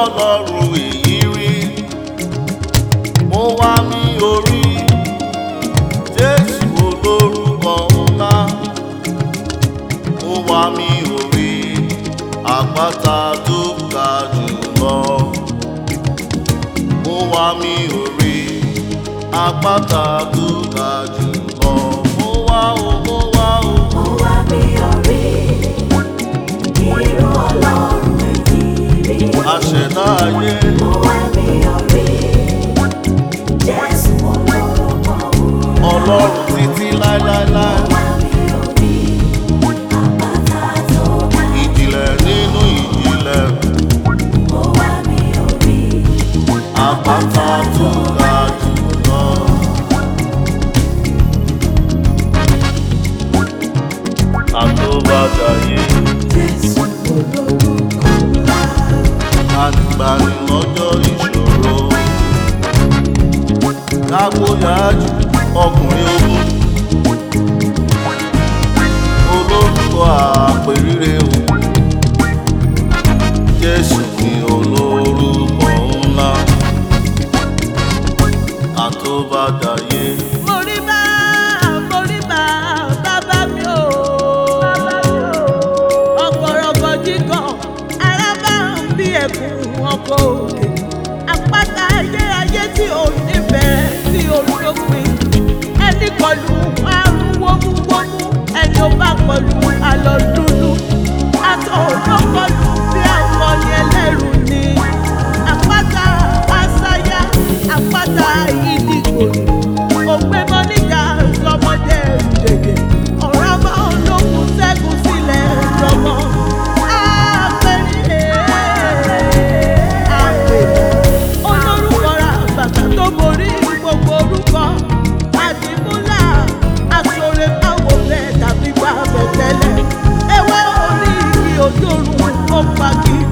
ọlọ́run èyí rí mo wá mi orí jésù olórúkọ ńlá mo wá mi orí àpáta tó ga jù lọ mo wá mi orí àpáta tó ga jù. ọlọ́run títí láéláéláé. tí òun nífẹ̀ẹ́ tí òun lópin ẹni kọlù àrùn wọ́múwọ́mú ẹni ó bá kọlù àlọ́ dúdú àtọ̀ òun ló ọ̀pá kìí.